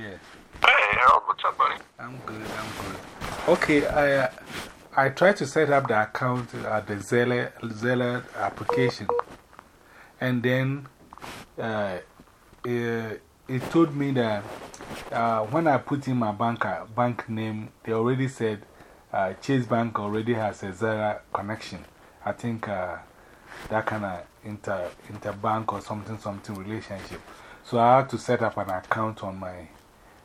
Yeah. Hey, Harold, what's up, buddy? I'm good, I'm good. Okay, I, uh, I tried to set up the account at the Zeller, Zeller application. And then uh, it, it told me that uh, when I put in my bank, bank name, they already said uh, Chase Bank already has a Zeller connection. I think that kind of inter, interbank or something, something relationship. So I had to set up an account on my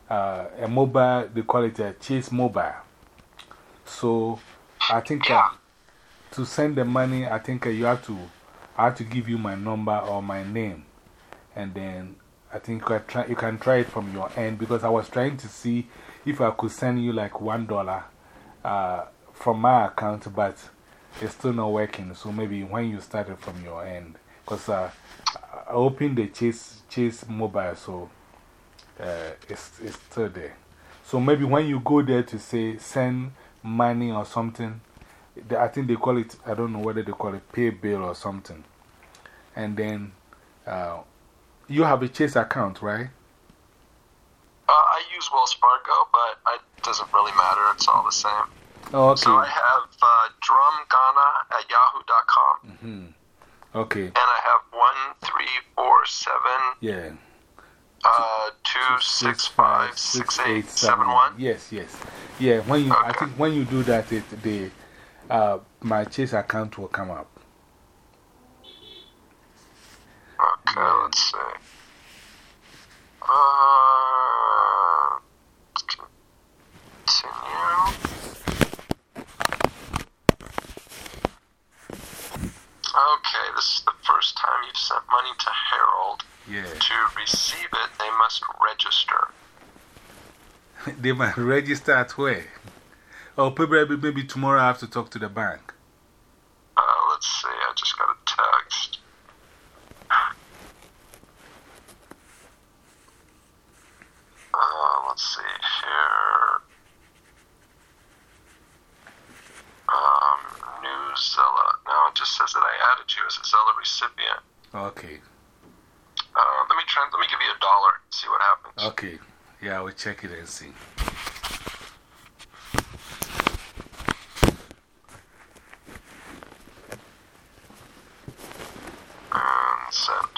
uh, a mobile, they call it a Chase Mobile. So I think uh, to send the money, I think uh, you have to, I have to give you my number or my name. And then I think you can, try, you can try it from your end because I was trying to see if I could send you like one dollar uh, from my account, but it's still not working. So maybe when you start it from your end, because I opened the Chase, Chase Mobile, so uh, it's, it's still there. So maybe when you go there to say send money or something, I think they call it, I don't know whether they call it pay bill or something. And then uh, you have a Chase account, right? Uh, I use Wells Fargo, but it doesn't really matter. It's all the same. Oh, okay. So I have uh, drumghana at yahoo.com. Mm -hmm. Okay. And I have 1347. Yeah. Uh, two, six, five, six, eight, seven, one. Yes, yes. Yeah, when you, I think when you do that, it, the, uh, my Chase account will come up. Okay, let's see. Uh, continue. Okay, this is the first time you've sent money to Harold. Yeah. To receive it, they must register. they must register at where? Oh, maybe, maybe tomorrow I have to talk to the bank. Uh, let's see, I just got a text. Uh, let's see here. Um, new Zelle. Now it just says that I added you as a Zelle recipient. Okay. Let me let me give you a dollar and see what happens. Okay. Yeah, I will check it and see. And send.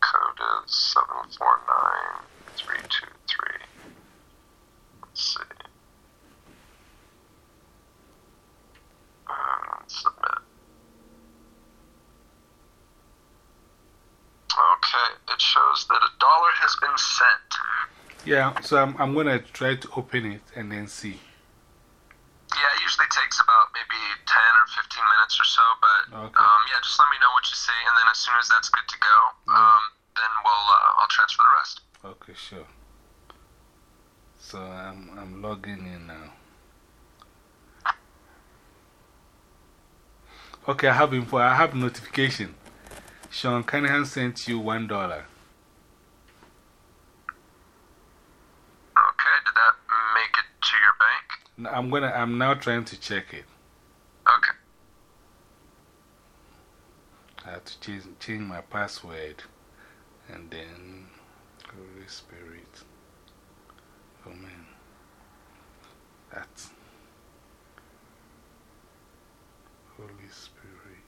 code is 749323. Let's see. And submit. Okay, it shows that a dollar has been sent. Yeah, so I'm, I'm going to try to open it and then see. Yeah, it usually takes about maybe 10 or 15 minutes or so, but Okay. um, yeah, just let me know what you see, and then as soon as that's good to go, um, then we'll, uh, I'll transfer the rest. Okay, sure. So I'm, I'm logging in now. Okay, I have info. I have notification. Sean Cunningham sent you one dollar. Okay, did that make it to your bank? I'm gonna. I'm now trying to check it. Okay. I have to change, change my password and then Holy Spirit. Oh man. That's Holy Spirit.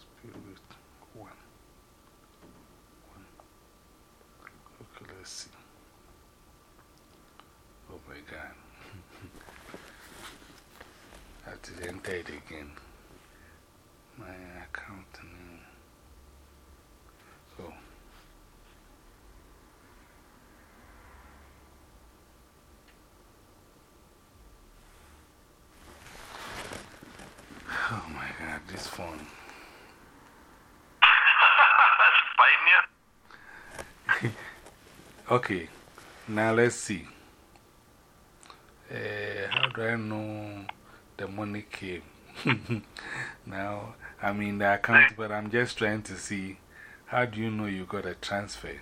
Spirit one. One. Okay, let's see. Oh my God. I have to enter it again. My account name. So. Oh my god, this phone. That's fighting you? Okay. Now let's see. Uh, how do I know the money came? now, I'm in the account, but I'm just trying to see how do you know you got a transfer?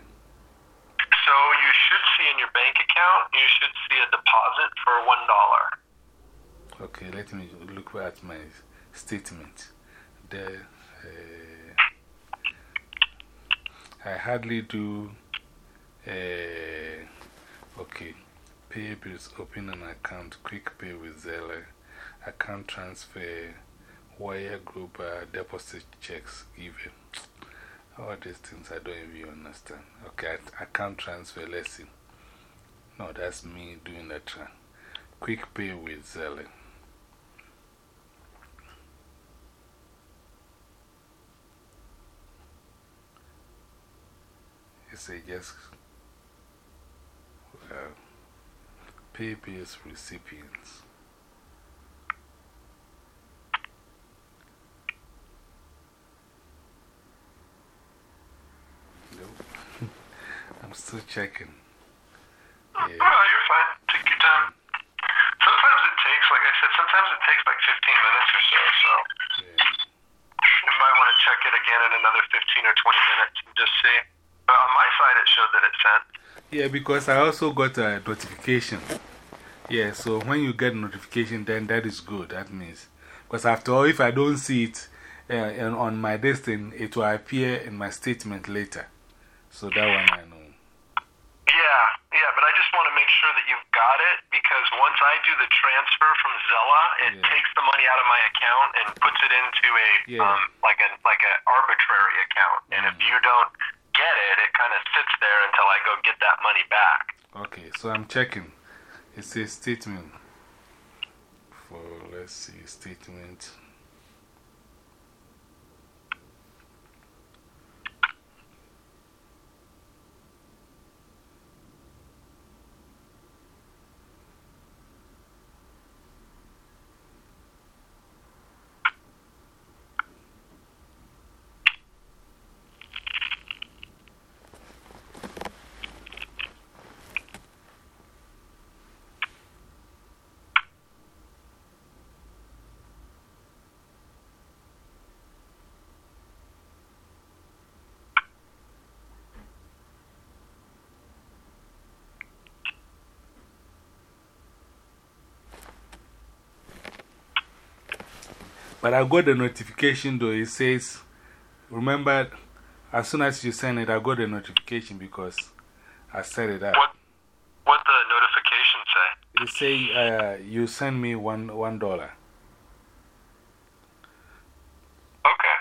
So you should see in your bank account, you should see a deposit for $1. Okay, let me look at my statement. The, uh, I hardly do. Uh, okay, pay bills, open an account, quick pay with Zelle, account transfer, wire group, uh, deposit checks, even. All these things I don't even understand. Okay, account transfer, let's see. No, that's me doing the tra quick pay with Zelle. It's a just uh, pay recipients. Nope. I'm still checking. Yeah. Oh, you're fine. Take your time. Sometimes it takes, like I said, sometimes it takes like 15 minutes or so. So Yeah. you might want to check it again in another 15 or 20 minutes and just see. But on my side, it showed that it sent. Yeah, because I also got a notification. Yeah, so when you get notification, then that is good. That means, because after all, if I don't see it uh, on my destiny, it will appear in my statement later. So that one I know. Yeah, yeah, but I just want to make sure that you've got it because once I do the transfer from Zelle, it Yeah. takes the money out of my account and puts it into a Yeah. um, like a like an arbitrary account. And if Mm. you don't get it, it kind of sits there until I go get that money back. Okay, so I'm checking. It says statement for, let's see, statement. But I got the notification though. It says, remember, as soon as you send it, I got the notification because I set it up. What what the notification say? It say uh, you send me one, one dollar. Okay.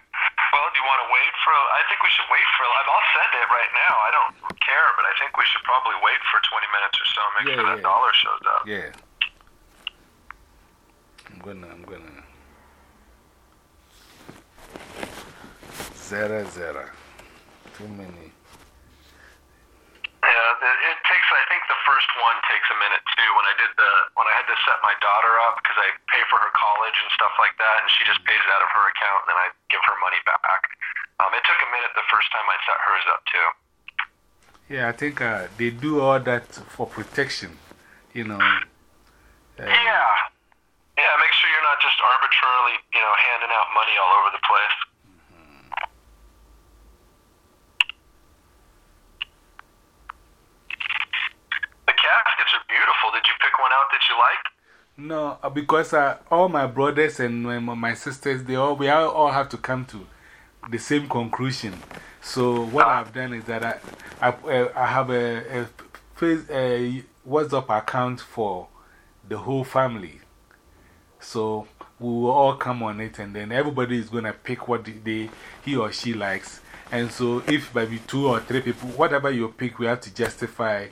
Well, do you want to wait for? I think we should wait for. I'll send it right now. I don't care, but I think we should probably wait for 20 minutes or so. Make Yeah, sure that yeah. dollar shows up. Yeah. I'm gonna, I'm gonna. Zera, zera. Too many. Yeah, it takes. I think the first one takes a minute too. When I did the, when I had to set my daughter up because I pay for her college and stuff like that, and she just pays it out of her account, and then I give her money back. Um, it took a minute the first time I set hers up too. Yeah, I think uh, they do all that for protection, you know. Uh, Yeah, yeah. Make sure you're not just arbitrarily, you know, handing out money all over the place. The caskets are beautiful. Did you pick one out that you like? No, uh, because uh, all my brothers and my, my sisters, they all, we all, have to come to the same conclusion. So, what I've done is that I, I, uh, I have a, a, a WhatsApp account for the whole family. So, we will all come on it, and then everybody is going to pick what they, he or she likes. And so, if maybe two or three people, whatever you pick, we have to justify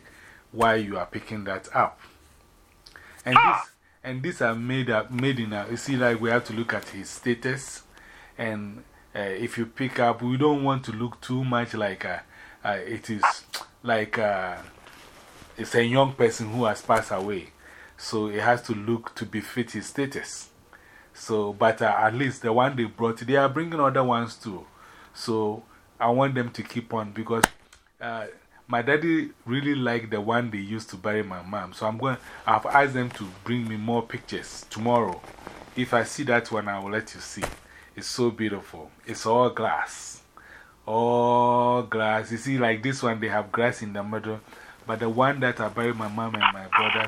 why you are picking that up. And this, and these are made, up, made in a, you see, like we have to look at his status. And uh, if you pick up, we don't want to look too much like uh, uh, it is like uh, it's a young person who has passed away. So it has to look to befit his status. So, but uh, at least the one they brought, they are bringing other ones too. So I want them to keep on because uh, my daddy really liked the one they used to bury my mom. So I'm going, I've asked them to bring me more pictures tomorrow. If I see that one, I will let you see. It's so beautiful. It's all glass. All glass. You see, like this one, they have grass in the middle. But the one that I buried my mom and my brother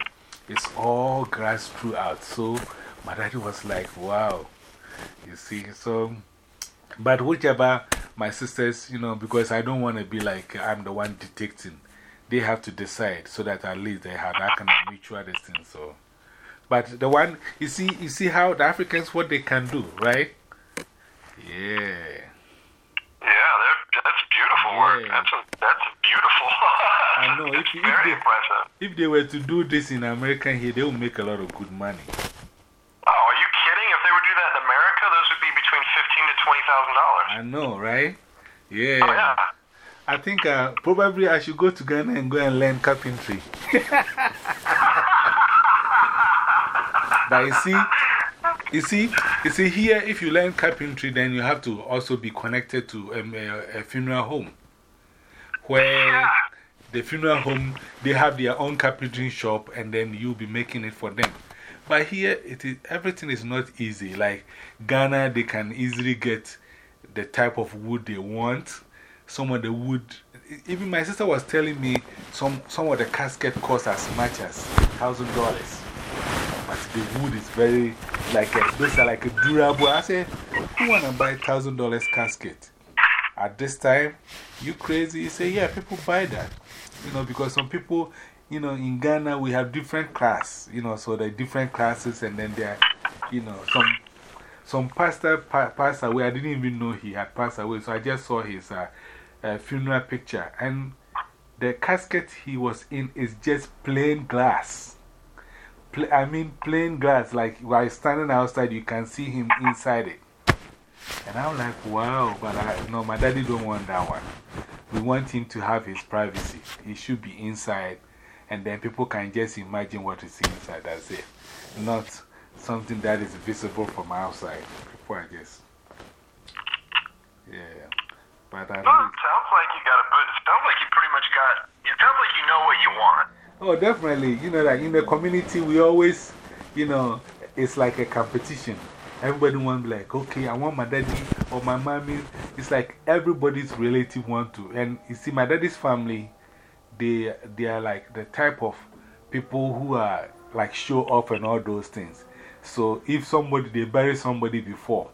is all grass throughout. So my daddy was like, wow. You see, so, but whichever my sisters, you know, because I don't want to be like I'm the one detecting. They have to decide so that at least they have that kind of mutual distance. So, but the one, you see, you see how the Africans, what they can do, right? Yeah. Yeah, that's beautiful work. Yeah. That's, a, that's beautiful. I know. If, if, they, if they were to do this in America here, they would make a lot of good money. Oh, are you kidding? If they would do that in America, those would be between fifteen to twenty thousand dollars. I know, right? Yeah. Oh yeah. I think uh, probably I should go to Ghana and go and learn carpentry. but you see, you see, you see, here, if you learn carpentry, then you have to also be connected to um, a, a funeral home. Where the funeral home, they have their own carpentry shop, and then you'll be making it for them. But here, it is, everything is not easy. Like Ghana, they can easily get the type of wood they want. Some of the wood, even my sister was telling me some, some of the casket cost as much as $1,000. But the wood is very, like, a, those are like a durable. I said, who want to buy $1,000 casket? At this time, you crazy? You say, yeah, people buy that. You know, because some people, you know, in Ghana, we have different class, you know, so there are different classes, and then there are, you know, some some pastor pa passed away. I didn't even know he had passed away. So I just saw his uh, uh, funeral picture. And the casket he was in is just plain glass. Pla I mean, plain glass. Like while standing outside, you can see him inside it. And I'm like, wow, but I, no, my daddy don't want that one. We want him to have his privacy. He should be inside, and then people can just imagine what is inside. That's it. Not something that is visible from outside. People are just. Yeah. But I Well, it sounds like you got a. Sounds like you pretty much got. It sounds like you know what you want. Oh, definitely. You know, like in the community, we always, you know, it's like a competition. Everybody wants, like, okay, I want my daddy or my mommy. It's like everybody's relative want to. And you see, my daddy's family, they, they are like the type of people who are like show off and all those things. So if somebody, they bury somebody before,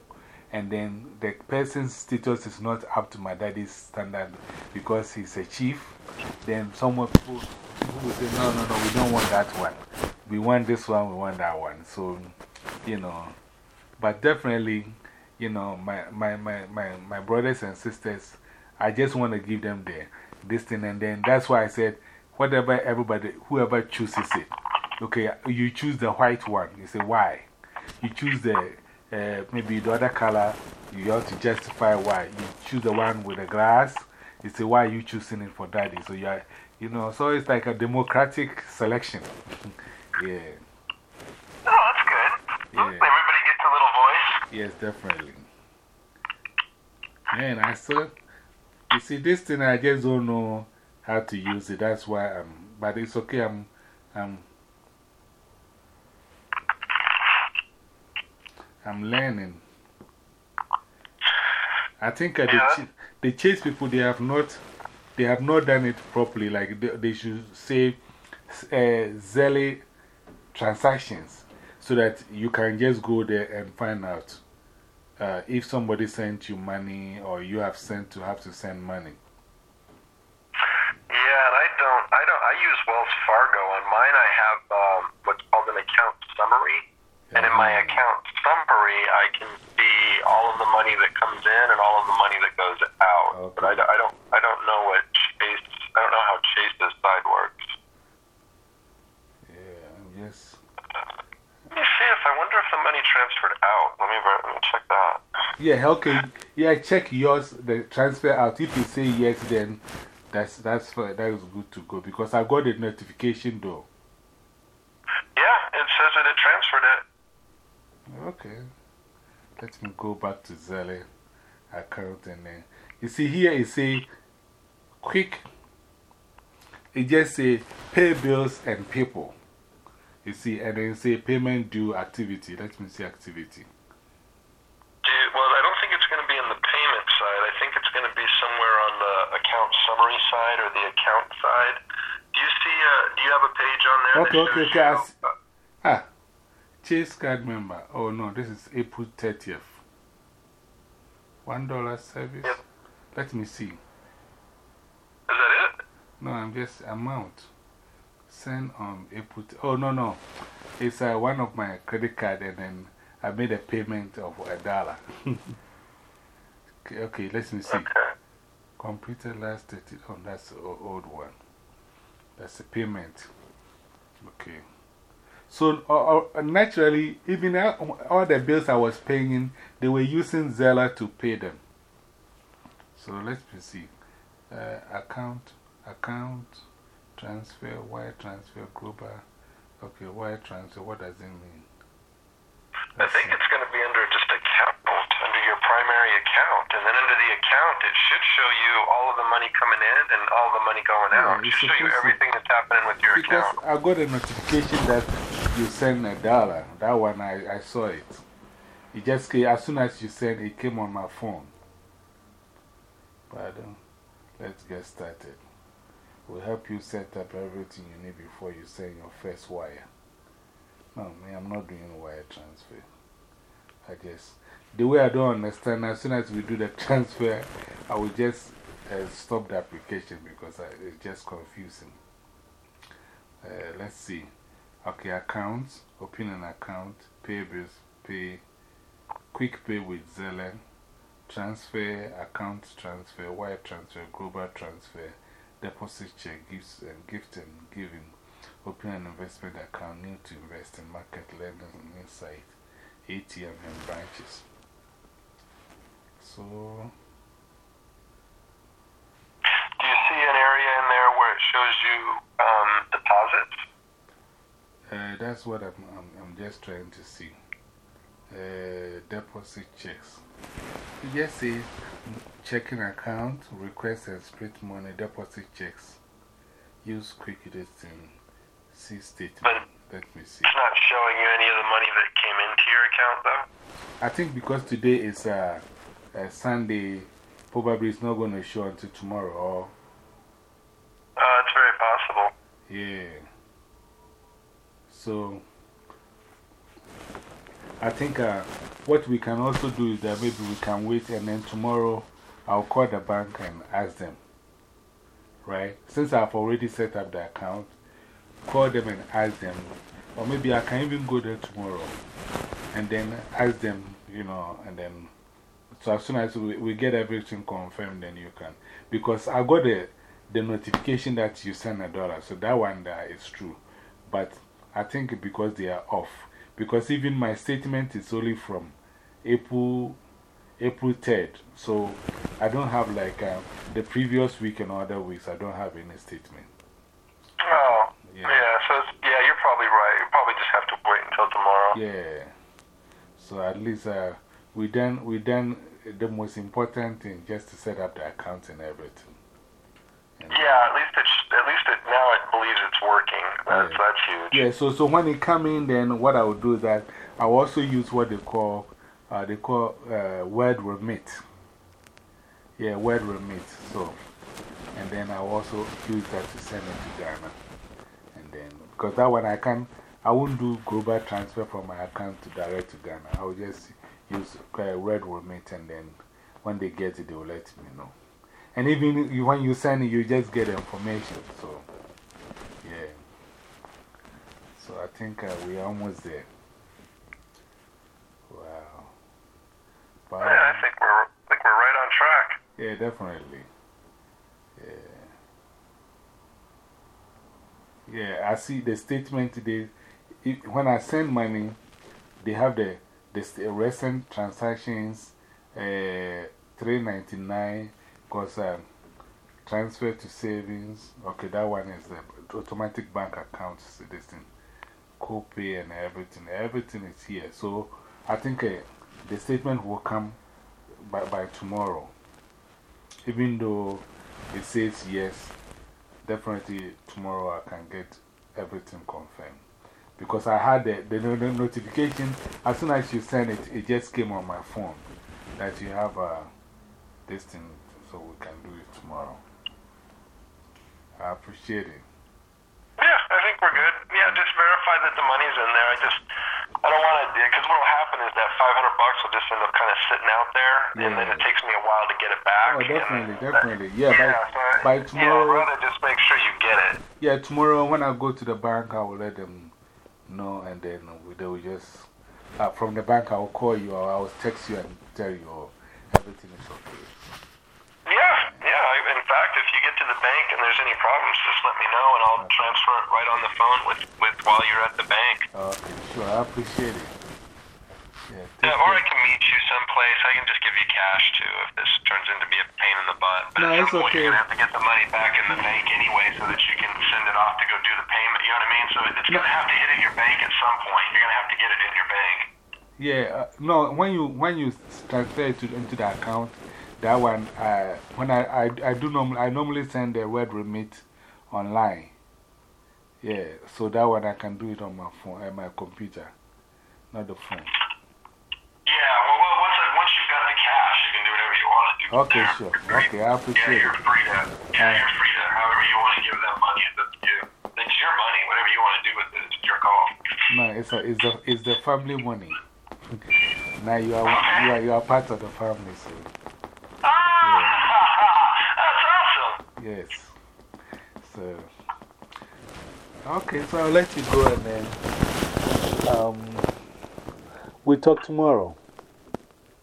and then the person's status is not up to my daddy's standard because he's a chief, then someone people, will say, no, no, no, we don't want that one. We want this one, we want that one. So, you know, but definitely, you know, my, my, my, my, my brothers and sisters, I just want to give them the, this thing. And then that's why I said, whatever everybody, whoever chooses it, okay, you choose the white one. You say, why? You choose the uh, maybe the other color, you have to justify why. You choose the one with the glass, you say, why are you choosing it for daddy? So, you, are, you know, so it's like a democratic selection. yeah. Oh, that's good. Yeah. Everybody gets a little voice. Yes, definitely. Man, I still, you see, this thing I just don't know how to use it. That's why I'm, but it's okay. I'm, I'm, I'm learning. I think uh, the, ch the chase people, they have not, they have not done it properly. Like they, they should say uh, Zelle transactions so that you can just go there and find out uh, if somebody sent you money or you have sent to have to send money. Yeah, and I don't. I don't. I use Wells Fargo. On mine, I have um, what's called an account summary. And in my account summary, I can see all of the money that comes in and all of the money that goes out. But I, don't- I don't. I don't know what Chase. I don't know how Chase's side works. Yeah, I'm just. Let me see if I wonder if the money transferred out. Let me, let me check that. Yeah, okay. Yeah, check yours, the transfer out. If you say yes, then that's, that's, for, that is good to go because I got a notification though. Yeah, it says that it transferred it. Okay. Let me go back to Zelle account and then. You see, here it say quick it just say pay bills and people. You see, and then say payment due activity. Let me see activity. well, I don't think it's going to be in the payment side. I think it's going to be somewhere on the account summary side or the account side. Do you see, uh, do you have a page on there? Okay, okay, okay. Chase card member. Oh, no, this is April 30th. $1 service. Let me see. Is that it? No, I'm just amount. Send on April. Oh, no, no. It's uh, one of my credit card and then I made a payment of a dollar. okay, okay, let me see. Okay. Completed last 30. Oh, that's the old one. That's the payment. Okay. So, uh, uh, naturally, even all the bills I was paying, they were using Zelle to pay them. So, let's see. Uh, account, account, transfer, wire transfer, global. Okay, wire transfer, what does it mean? I think it's going to be under just account, under your primary account. And then under the account, it should show you all of the money coming in and all the money going out. Yeah, it should show you everything that's happening with your because account. I got a notification that you send a dollar. That one, I, I saw it. It just came, as soon as you sent it, came on my phone. Pardon. Let's get started. We'll help you set up everything you need before you send your first wire. No, me, I'm not doing wire transfer. I just, the way I don't understand, as soon as we do the transfer, I will just uh, stop the application because I, it's just confusing. Uh, let's see. Okay, accounts, open an account, pay bills, pay, quick pay with Zelle, transfer, account transfer, wire transfer, global transfer, deposit check, gifts and gift and giving, open an investment account, new to invest in market lending and insight, ATM and branches. So, do you see an area in there where it shows you that's what I'm, I'm, I'm, just trying to see. Uh, deposit checks. Just say checking account, request and split money, deposit checks. Use quick listing, see statement. Let me see. It's not showing you any of the money that came into your account, though? I think because today is a, a Sunday, probably it's not going to show until tomorrow. Or, uh, it's very possible. Yeah. So, I think uh, what we can also do is that maybe we can wait and then tomorrow I'll call the bank and ask them. Right? Since I've already set up the account, call them and ask them. Or maybe I can even go there tomorrow and then ask them, you know, and then. So as soon as we, we get everything confirmed, then you can. Because I got the, the notification that you sent a dollar, so that one there is true. But I think because they are off. Because even my statement is only from April, April 3rd. So I don't have like uh, the previous week and other weeks, I don't have any statement. Oh, yeah. yeah so yeah, you're probably right. You probably just have to wait until tomorrow. Yeah. So at least uh, we done, we done the most important thing just to set up the account and everything. And yeah, at least it's, it, now it believes it's working. That's, yeah. that's huge. Yeah, so, so when it come in, then what I will do is that I also use what they call, uh, they call uh, WorldRemit. Yeah, WorldRemit. So, and then I also use that to send it to Ghana. And then, because that one I can, I won't do global transfer from my account to direct to Ghana. I will just use uh, WorldRemit and then when they get it, they will let me know. And even when you send it, you just get information. So. So I think uh, we're almost there. Wow. But, yeah, I think we're, I think we're right on track. Yeah, definitely. Yeah. Yeah, I see the statement today. When I send money, they have the, the recent transactions uh, 399 because um, transfer to savings, okay, that one is the automatic bank account, this thing, co-pay and everything, everything is here. So I think uh, the statement will come by, by tomorrow. Even though it says yes, definitely tomorrow I can get everything confirmed. Because I had the, the, the notification, as soon as you send it, it just came on my phone that you have uh, this thing, so we can do it tomorrow. I appreciate it. Yeah, I think we're good. Yeah, verify that the money's in there. I just, I don't want to, because what will happen is that 500 bucks will just end up kind of sitting out there, and then it takes me a while to get it back. Oh, definitely, definitely. Yeah, yeah by, so by tomorrow. Yeah, I'd rather just make sure you get it. Yeah, tomorrow when I go to the bank, I will let them know, and then they will just, uh, from the bank, I will call you or I will text you and tell you everything is okay. Yeah, yeah. I, in fact, if you get to the bank and there's any problems, just let me know and I'll transfer it right on the phone with, with while you're at the bank. Okay, sure. I appreciate it. Yeah, yeah, or I can meet you someplace. I can just give you cash too if this turns into be a pain in the butt. But no, at it's some point, okay. you're going to have to get the money back in the bank anyway so that you can send it off to go do the payment. You know what I mean? So it's going to have to hit in your bank at some point. You're going to have to get it in your bank. Yeah, uh, no, when you, when you transfer it to, into the account, that one, uh, when I, I, I do normally, I normally send the WorldRemit online. Yeah, so that one I can do it on my phone, and my computer, not the phone. Yeah, well, well once, I, once you've got the cash, you can do whatever you want to do. Okay, there. sure. Free- Okay, I Yeah, appreciate you're it. free to, yeah, you're free to, however you want to give them money, you. It's your money, whatever you want to do with it, it's your call. No, it's, a, it's, the, it's the family money. now you are, you, are, you are part of the family, so Ah, that's awesome. Yes. So, okay, so I'll let you go and then um, we talk tomorrow.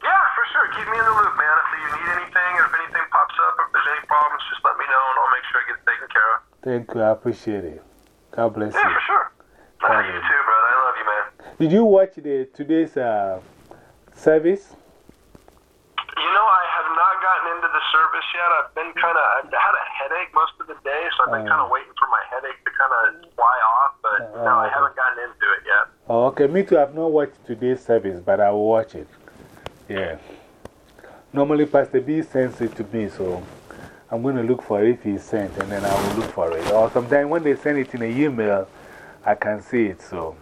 Yeah, for sure. Keep me in the loop, man. If you need anything or if anything pops up, or if there's any problems, just let me know and I'll make sure it gets taken care of. Thank you, I appreciate it. God bless Yeah, you. for sure. Nah, you too, brother. I love you, man. Did you watch the, today's uh, service? You know, I have not gotten into the service yet. I've been kind of, I've had a headache most of the day, so I've been Uh. kind of waiting for my headache to kind of fly off, but Uh, no, I haven't gotten into it yet. Oh, okay, me too. I've not watched today's service, but I will watch it. Yeah. Normally, Pastor B sends it to me, so I'm going to look for it if he sent, and then I will look for it. Or sometimes when they send it in an email, I can see it, so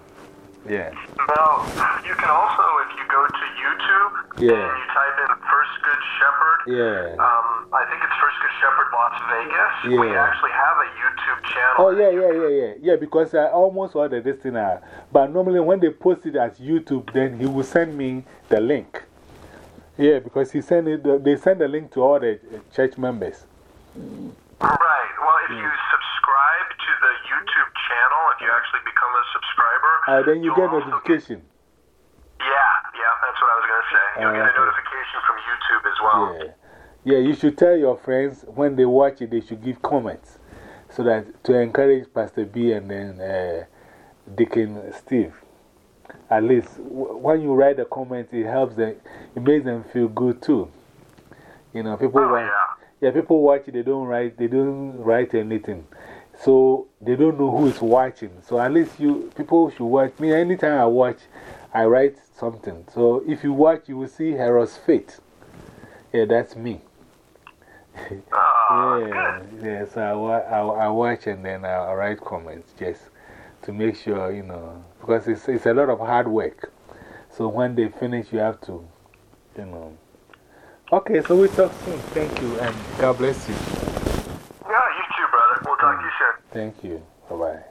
yeah. Now, you can also, if you go to YouTube Yeah. and you type in First Good Shepherd, Yeah. um, I think it's First Good Shepherd Las Vegas. We Yeah. actually have a YouTube channel. Oh, yeah, yeah, yeah, yeah. Yeah, because I almost ordered this thing. Uh, but normally, when they post it as YouTube, then he will send me the link. Yeah, because he send it, they send the link to all the uh, church members. Right. Well, if you subscribe to the YouTube if you actually become a subscriber, Uh, then you get notification. yeah, yeah, that's what I was going to say. You'll Oh, get a notification from YouTube as well. Yeah. Yeah, you should tell your friends when they watch it, they should give comments so that to encourage Pastor B and then uh, Deacon Steve. At least when you write a comment, it helps them, it makes them feel good too. You know, people, Oh, yeah. yeah, people watch it, they don't write, they don't write anything. So they don't know who is watching. So at least you, people should watch me. Anytime I watch, I write something. So if you watch, you will see Herod's fate. Yeah, that's me. Oh, Yeah, yeah, so I, wa I, I watch and then I, I write comments just to make sure, you know, because it's, it's a lot of hard work. So when they finish, you have to, you know. Okay, so we talk soon. Thank you, and God bless you. Yeah, you too, brother. We'll talk to you soon. Thank you. Bye bye.